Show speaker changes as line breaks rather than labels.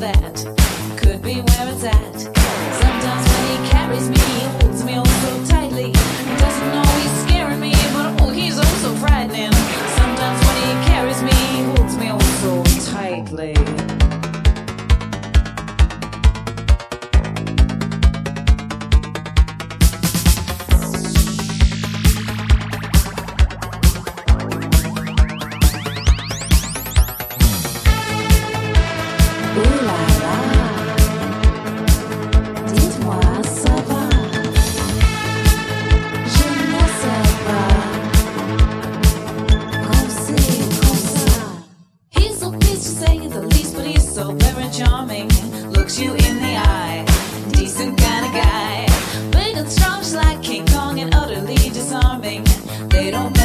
that. to say the least, but he's so very charming. Looks you in the eye, decent kind of guy. Big and strong, like King Kong, and utterly disarming. They don't.